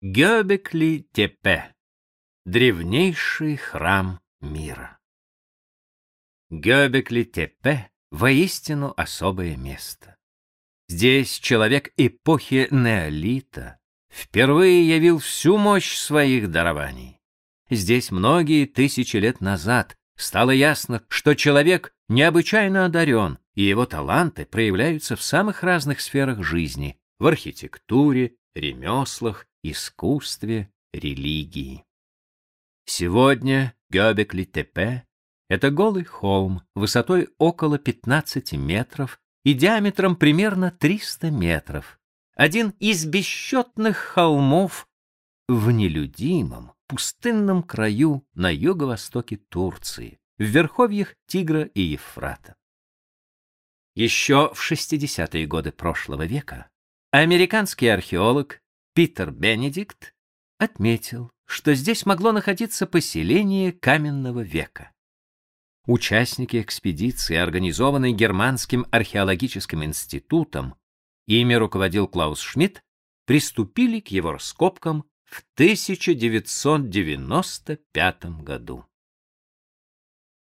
Гёбекли-Тепе — древнейший храм мира. Гёбекли-Тепе — воистину особое место. Здесь человек эпохи неолита впервые явил всю мощь своих дарований. Здесь многие тысячи лет назад стало ясно, что человек необычайно одарен, и его таланты проявляются в самых разных сферах жизни — в архитектуре, ремеслах, искусстве, религии. Сегодня Гёбекли-Тепе — это голый холм высотой около 15 метров и диаметром примерно 300 метров, один из бесчетных холмов в нелюдимом, пустынном краю на юго-востоке Турции, в верховьях Тигра и Ефрата. Еще в 60-е годы прошлого века американский археолог Питер Бенедикт отметил, что здесь могло находиться поселение каменного века. Участники экспедиции, организованной Германским археологическим институтом, ими руководил Клаус Шмидт, приступили к его раскопкам в 1995 году.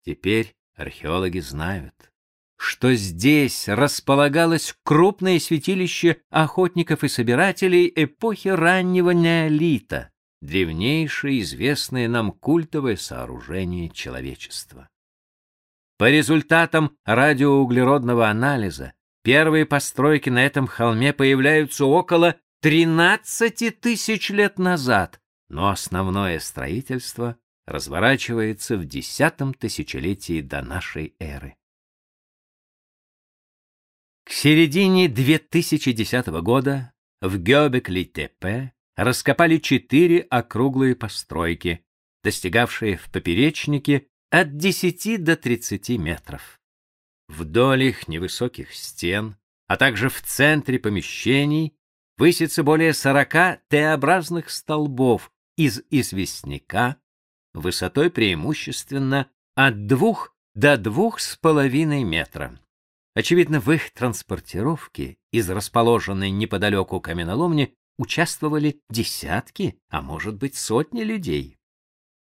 Теперь археологи знают, что здесь располагалось крупное святилище охотников и собирателей эпохи раннего неолита, древнейшее известное нам культовое сооружение человечества. По результатам радиоуглеродного анализа первые постройки на этом холме появляются около 13 тысяч лет назад, но основное строительство разворачивается в десятом тысячелетии до нашей эры. К середине 2010 года в Гёбекли-Тепе раскопали четыре округлые постройки, достигавшие в поперечнике от 10 до 30 метров. Вдоль их невысоких стен, а также в центре помещений высится более 40 Т-образных столбов из известняка высотой преимущественно от 2 до 2,5 метра. Очевидно, в их транспортировке из расположенной неподалеку каменоломни участвовали десятки, а может быть сотни людей.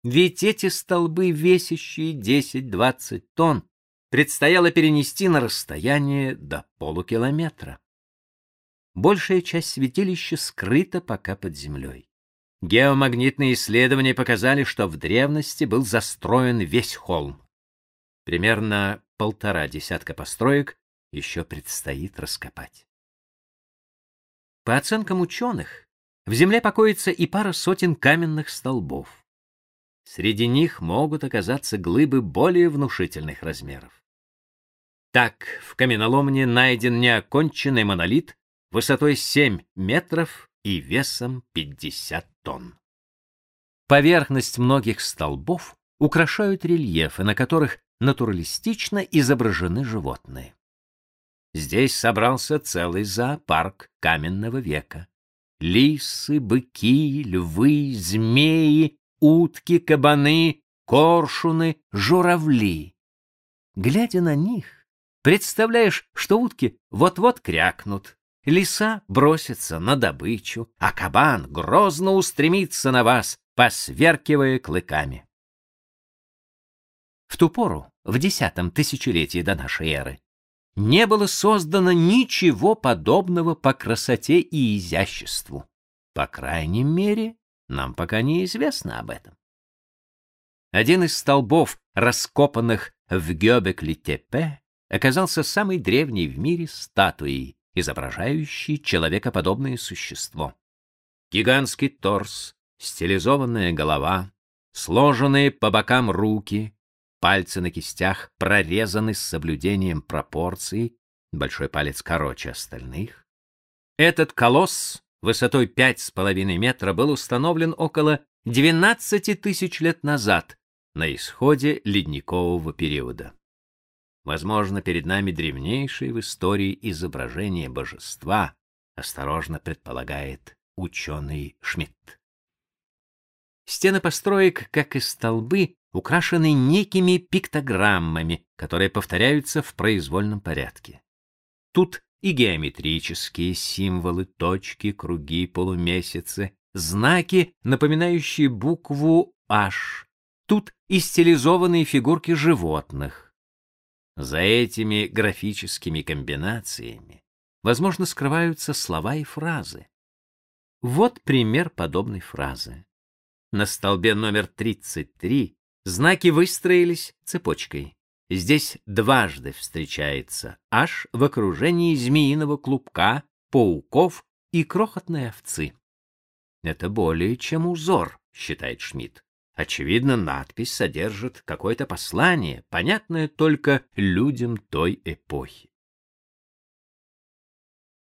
Ведь эти столбы, весящие 10-20 тонн, предстояло перенести на расстояние до полукилометра. Большая часть святилища скрыта пока под землей. Геомагнитные исследования показали, что в древности был застроен весь холм. Примерно полтора десятка построек еще предстоит раскопать. По оценкам ученых, в земле покоится и пара сотен каменных столбов. Среди них могут оказаться глыбы более внушительных размеров. Так, в каменоломне найден неоконченный монолит высотой 7 метров и весом 50 тонн. Поверхность многих столбов украшают рельефы, на которых натуралистично изображены животные. Здесь собрался целый зоопарк каменного века. Лисы, быки, львы, змеи, утки, кабаны, коршуны, журавли. Глядя на них, представляешь, что утки вот-вот крякнут, лиса бросится на добычу, а кабан грозно устремится на вас, посверкивая клыками. В ту пору, в десятом тысячелетии до нашей эры, не было создано ничего подобного по красоте и изяществу. По крайней мере, нам пока неизвестно об этом. Один из столбов, раскопанных в Гёбекли-Тепе, оказался самой древней в мире статуей, изображающей человекоподобное существо. Гигантский торс, стилизованная голова, сложенные по бокам руки, Пальцы на кистях прорезаны с соблюдением пропорций, большой палец короче остальных. Этот колосс высотой пять с половиной метра был установлен около 12 тысяч лет назад, на исходе ледникового периода. Возможно, перед нами древнейшее в истории изображение божества, осторожно предполагает ученый Шмидт. Стены построек, как и столбы, украшены некими пиктограммами, которые повторяются в произвольном порядке. Тут и геометрические символы, точки, круги, полумесяцы, знаки, напоминающие букву H. Тут и стилизованные фигурки животных. За этими графическими комбинациями, возможно, скрываются слова и фразы. Вот пример подобной фразы. На столбе номер 33 знаки выстроились цепочкой. Здесь дважды встречается аж в окружении змеиного клубка, пауков и крохотной овцы. Это более чем узор, считает Шмидт. Очевидно, надпись содержит какое-то послание, понятное только людям той эпохи.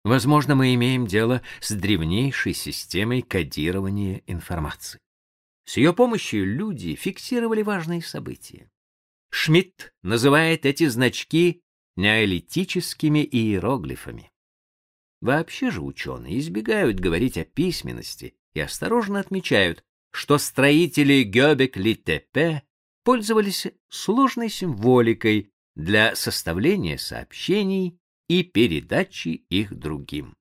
Возможно, мы имеем дело с древнейшей системой кодирования информации. С ее помощью люди фиксировали важные события. Шмидт называет эти значки неолитическими иероглифами. Вообще же ученые избегают говорить о письменности и осторожно отмечают, что строители Гёбек-Литепе пользовались сложной символикой для составления сообщений и передачи их другим.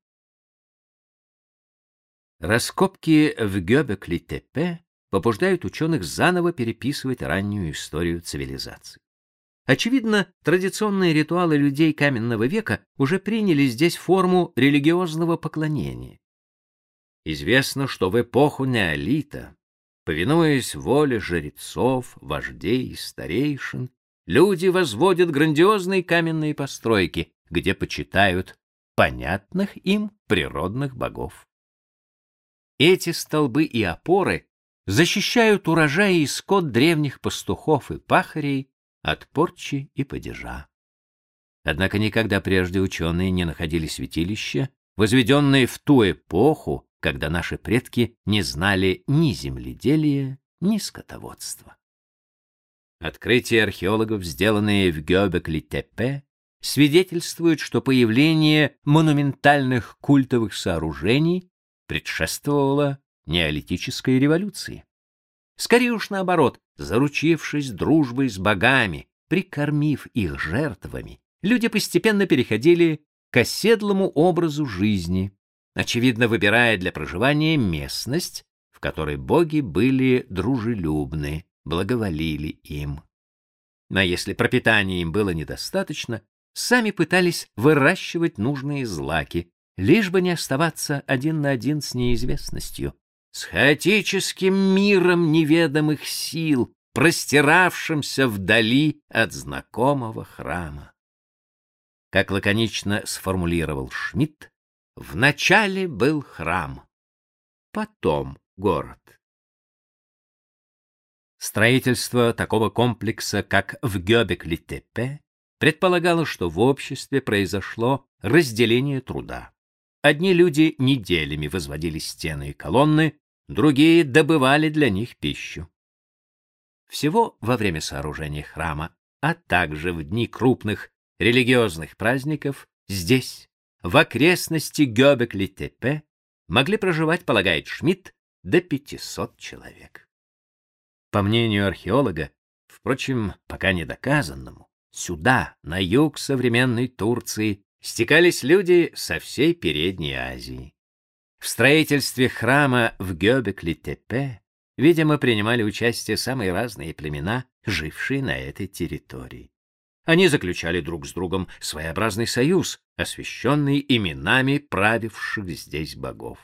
Раскопки в Гёбек-Литепе побуждают ученых заново переписывать раннюю историю цивилизации. Очевидно, традиционные ритуалы людей каменного века уже приняли здесь форму религиозного поклонения. Известно, что в эпоху неолита, повинуясь воле жрецов, вождей и старейшин, люди возводят грандиозные каменные постройки, где почитают понятных им природных богов. Эти столбы и опоры защищают урожай и скот древних пастухов и пахарей от порчи и падежа. Однако никогда прежде ученые не находили святилища, возведенные в ту эпоху, когда наши предки не знали ни земледелия, ни скотоводства. Открытия археологов, сделанные в Гёбекли-Тепе, свидетельствуют, что появление монументальных культовых сооружений предшествовало неолитической революции. Скорее уж наоборот, заручившись дружбой с богами, прикормив их жертвами, люди постепенно переходили к оседлому образу жизни, очевидно выбирая для проживания местность, в которой боги были дружелюбны, благоволили им. Но если пропитания им было недостаточно, сами пытались выращивать нужные злаки, лишь бы не оставаться один на один с неизвестностью, с хаотическим миром неведомых сил, простиравшимся вдали от знакомого храма. Как лаконично сформулировал Шмидт, в начале был храм, потом город. Строительство такого комплекса, как в Гёбек-Литепе, предполагало, что в обществе произошло разделение труда. Одни люди неделями возводили стены и колонны, другие добывали для них пищу. Всего во время сооружения храма, а также в дни крупных религиозных праздников здесь в окрестности Гёбек-Литепе могли проживать, полагает Шмидт, до 500 человек. По мнению археолога, впрочем, пока не доказанному, сюда, на юг современной Турции, стекались люди со всей Передней Азии. В строительстве храма в Гёбек-Литепе, видимо, принимали участие самые разные племена, жившие на этой территории. Они заключали друг с другом своеобразный союз, освященный именами правивших здесь богов.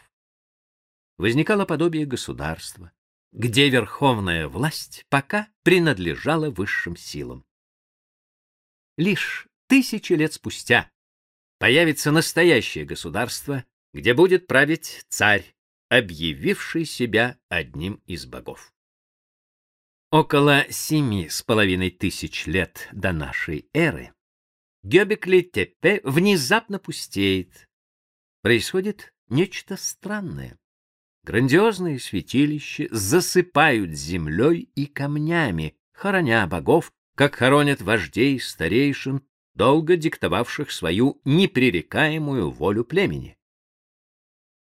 Возникало подобие государства, где верховная власть пока принадлежала высшим силам. Лишь тысячи лет спустя появится настоящее государство, где будет править царь, объявивший себя одним из богов. Около семи с половиной тысяч лет до нашей эры Гёбекли-Тепе внезапно пустеет. Происходит нечто странное. Грандиозные святилища засыпают землей и камнями, хороня богов, как хоронят вождей старейшин, долго диктовавших свою непререкаемую волю племени.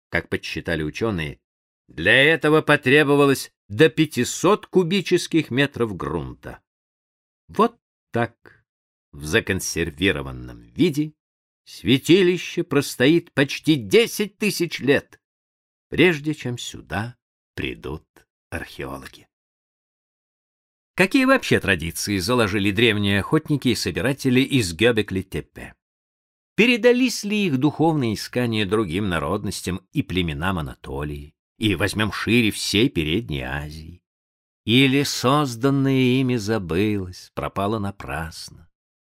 Как подсчитали ученые, для этого потребовалось до 500 кубических метров грунта. Вот так, в законсервированном виде, святилище простоит почти 10 тысяч лет. прежде чем сюда придут археологи. Какие вообще традиции заложили древние охотники и собиратели из Гёбекли-Теппе? Передались ли их духовные искания другим народностям и племенам Анатолии, и возьмем шире всей Передней Азии? Или созданное ими забылось, пропало напрасно?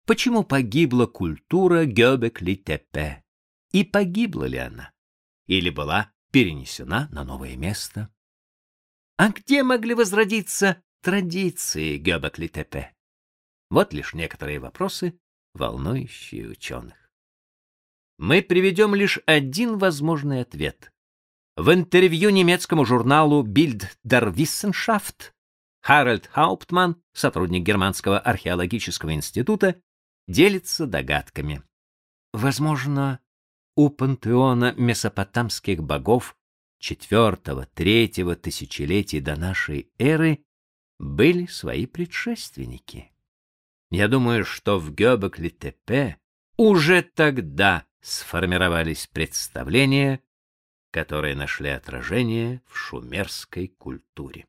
Почему погибла культура Гёбекли-Теппе? И погибла ли она? Или была перенесена на новое место? А где могли возродиться традиции Гёбекли-Тепе? Вот лишь некоторые вопросы, волнующие ученых. Мы приведем лишь один возможный ответ. В интервью немецкому журналу Bild der Wissenschaft Харальд Хауптман, сотрудник Германского археологического института, делится догадками. Возможно, у пантеона месопотамских богов IV-III тысячелетий до нашей эры были свои предшественники. Я думаю, что в Гёбекли-Тепе уже тогда сформировались представления, которые нашли отражение в шумерской культуре.